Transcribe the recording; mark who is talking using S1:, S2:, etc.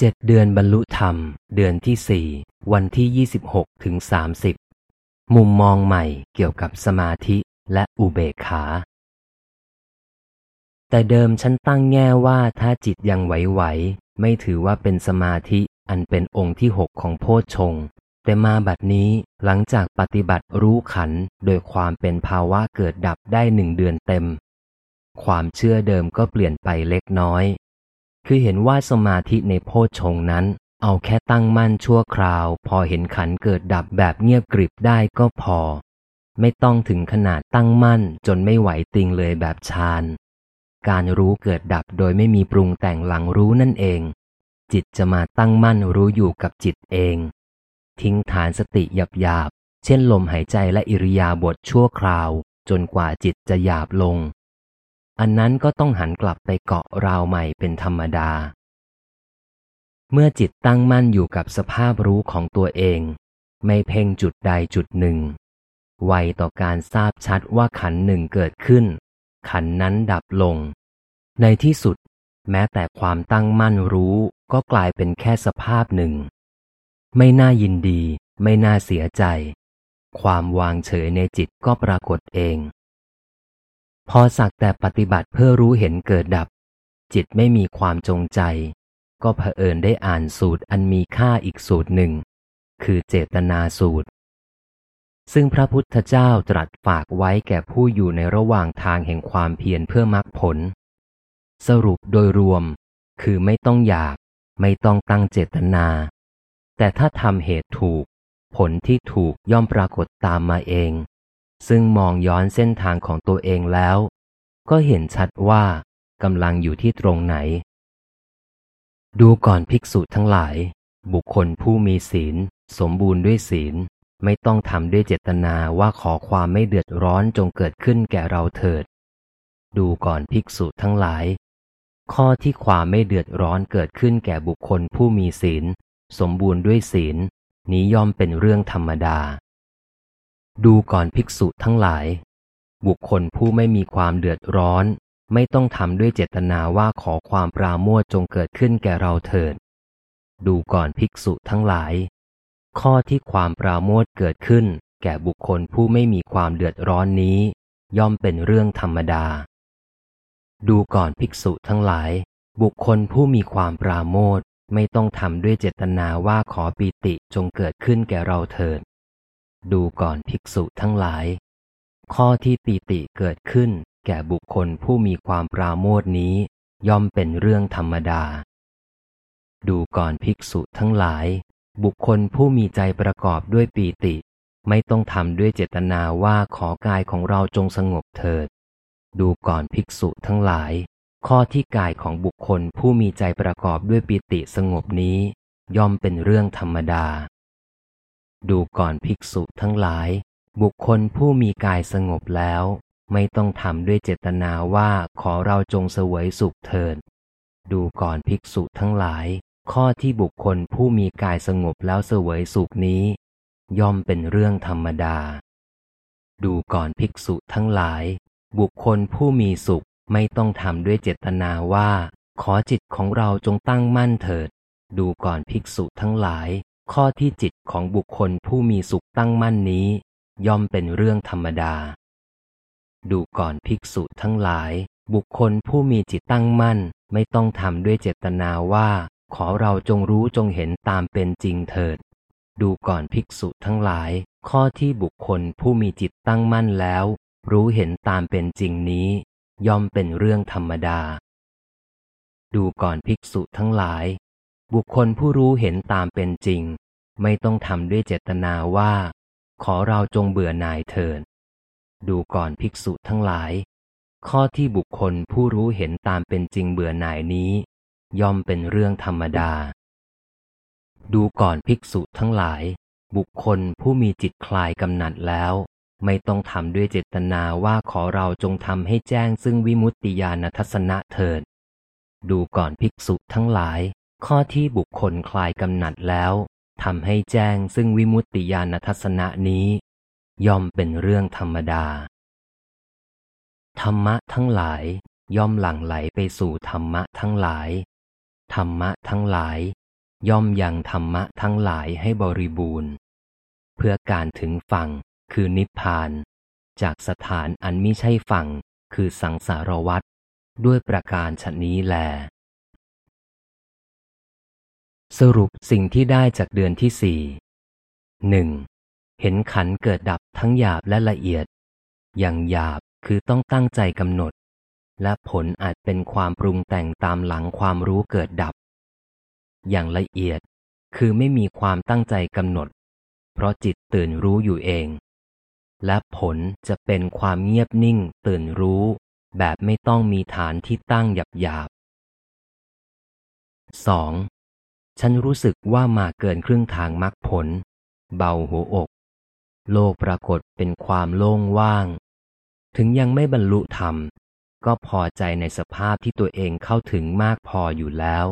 S1: เจ็ดเดือนบรรลุธรรม เดือนที่สี่วันที่ยี่สิบหกถึงสามสิบมุมมองใหม่เกี่ยวกับสมาธิและอุเบกขา แต่เดิมฉันตั้งแง่ว่าถ้าจิตยังไหวๆไม่ถือว่าเป็นสมาธิอันเป็นองค์ที่หกของโพชฌงแต่มาบัดนี้หลังจากปฏิบัติรู้ขันโดยความเป็นภาวะเกิดดับได้หนึ่งเดือนเต็ม ความเชื่อเดิมก็เปลี่ยนไปเล็กน้อย คือเห็นว่าสมาธิในโพชงนั้น เอาแค่ตั้งมั่นชั่วคราว พอเห็นขันเกิดดับแบบเงียบกริบได้ก็พอ ไม่ต้องถึงขนาดตั้งมั่นจนไม่ไหวติงเลยแบบฌานการรู้เกิดดับโดยไม่มีปรุงแต่งหลังรู้นั่นเอง จิตจะมาตั้งมั่นรู้อยู่กับจิตเอง ทิ้งฐานสติหยาบหยาบๆเช่นลมหายใจและอิริยาบถชั่วคราว จนกว่าจิตจะหยาบลง อันนั้นก็ต้องหันกลับไปเกาะราวใหม่เป็นธรรมดา เมื่อจิตตั้งมั่นอยู่กับสภาพรู้ของตัวเอง ไม่เพ่งจุดใดจุดหนึ่ง ไวต่อการทราบชัดว่าขันหนึ่งเกิดขึ้น ขันนั้นดับลง ในที่สุด แม้แต่ความตั้งมั่นรู้ก็กลายเป็นแค่สภาพหนึ่ง ไม่น่ายินดี ไม่น่าเสียใจ ความวางเฉยในจิตก็ปรากฏเอง พอสักแต่ปฏิบัติเพื่อรู้เห็นเกิดดับ จิตไม่มีความจงใจ ก็เผอิญได้อ่านสูตรอันมีค่าอีกสูตรหนึ่ง คือเจตนาสูตร ซึ่งพระพุทธเจ้าตรัสฝากไว้แก่ผู้อยู่ในระหว่างทางแห่งความเพียรเพื่อมรรคผล สรุปโดยรวม คือไม่ต้องอยาก ไม่ต้องตั้งเจตนา แต่ถ้าทำเหตุถูก ผลที่ถูกย่อมปรากฏตามมาเอง ซึ่งมองย้อนเส้นทางของตัวเองแล้ว ก็เห็นชัดว่ากำลังอยู่ที่ตรงไหน ดูก่อนภิกษุทั้งหลาย บุคคลผู้มีศีล สมบูรณ์ด้วยศีล ไม่ต้องทำด้วยเจตนาว่าขอความไม่เดือดร้อนจงเกิดขึ้นแก่เราเถิด ดูก่อนภิกษุทั้งหลาย ข้อที่ความไม่เดือดร้อนเกิดขึ้นแก่บุคคลผู้มีศีล สมบูรณ์ด้วยศีล นี้ย่อมเป็นเรื่องธรรมดา ดูก่อนภิกษุทั้งหลาย บุคคลผู้ไม่มีความเดือดร้อน ไม่ต้องทำด้วยเจตนาว่าขอความปราโมทจงเกิดขึ้นแก่เราเถิด ดูก่อนภิกษุทั้งหลาย ข้อที่ความปราโมทเกิดขึ้น แก่บุคคลผู้ไม่มีความเดือดร้อนนี้ ย่อมเป็นเรื่องธรรมดา ดูก่อนภิกษุทั้งหลาย บุคคลผู้มีความปราโมทไม่ต้องทำด้วยเจตนาว่าขอปีติจงเกิดขึ้นแก่เราเถิด ดูก่อนภิกษุทั้งหลาย ข้อที่ปีติเกิดขึ้น แก่บุคคลผู้มีความปราโมทนี้ ย่อมเป็นเรื่องธรรมดา ดูก่อนภิกษุทั้งหลาย บุคคลผู้มีใจประกอบด้วยปีติ ไม่ต้องทำด้วยเจตนาว่าขอกายของเราจงสงบเถิด ดูก่อนภิกษุทั้งหลาย ข้อที่กายของบุคคลผู้มีใจประกอบด้วยปีติสงบนี้ ย่อมเป็นเรื่องธรรมดา ดูก่อนภิกษุทั้งหลาย บุคคลผู้มีกายสงบแล้ว ไม่ต้องทำด้วยเจตนาว่าขอเราจงเสวยสุขเถิด ดูก่อนภิกษุทั้งหลาย ข้อที่บุคคลผู้มีกายสงบแล้วเสวยสุขนี้ ย่อมเป็นเรื่องธรรมดา ดูก่อนภิกษุทั้งหลาย บุคคลผู้มีสุขไม่ต้องทำด้วยเจตนาว่า ขอจิตของเราจงตั้งมั่นเถิด ดูก่อนภิกษุทั้งหลาย ข้อที่จิตของบุคคลผู้มีสุขตั้งมั่นนี้ ย่อมเป็นเรื่องธรรมดา ดูก่อนภิกษุทั้งหลาย บุคคลผู้มีจิตตั้งมั่น ไม่ต้องทำด้วยเจตนาว่า ขอเราจงรู้จงเห็นตามเป็นจริงเถิด ดูก่อนภิกษุทั้งหลาย ข้อที่บุคคลผู้มีจิตตั้งมั่นแล้ว รู้เห็นตามเป็นจริงนี้ ย่อมเป็นเรื่องธรรมดา ดูก่อนภิกษุทั้งหลาย บุคคลผู้รู้เห็นตามเป็นจริง ไม่ต้องทำด้วยเจตนาว่า ขอเราจงเบื่อหน่ายเถิดดูก่อนภิกษุทั้งหลาย ข้อที่บุคคลผู้รู้เห็นตามเป็นจริงเบื่อหน่ายนี้ ย่อมเป็นเรื่องธรรมดา ดูก่อนภิกษุทั้งหลาย บุคคลผู้มีจิตคลายกำหนัดแล้ว ไม่ต้องทำด้วยเจตนาว่าขอเราจงทำให้แจ้งซึ่งวิมุตติญาณทัศนะเถิด ดูก่อนภิกษุทั้งหลาย ข้อที่บุคคลคลายกำหนัดแล้วทำให้แจ้งซึ่งวิมุตติญาณทัศนะนี้ ย่อมเป็นเรื่องธรรมดา ธรรมะทั้งหลายย่อมหลั่งไหลไปสู่ธรรมะทั้งหลาย ธรรมะทั้งหลาย ย่อมยังธรรมะทั้งหลายให้บริบูรณ์ เพื่อการถึงฝั่งคือนิพพาน จากสถานอันมิใช่ฝั่งคือสังสารวัฏด้วยประการชนี้แล สรุปสิ่งที่ได้จากเดือนที่สี่หนึ่งเห็นขันเกิดดับทั้งหยาบและละเอียด อย่างหยาบคือต้องตั้งใจกำหนด และผลอาจเป็นความปรุงแต่งตามหลังความรู้เกิดดับ อย่างละเอียดคือไม่มีความตั้งใจกำหนด เพราะจิตตื่นรู้อยู่เอง และผลจะเป็นความเงียบนิ่งตื่นรู้ แบบไม่ต้องมีฐานที่ตั้งหยาบหยาบสอง ฉันรู้สึกว่ามาเกินครึ่งทางมรรคผล เบาหัวอก โลกปรากฏเป็นความโล่งว่าง ถึงยังไม่บรรลุธรรม ก็พอใจในสภาพที่ตัวเองเข้าถึงมากพออยู่แล้ว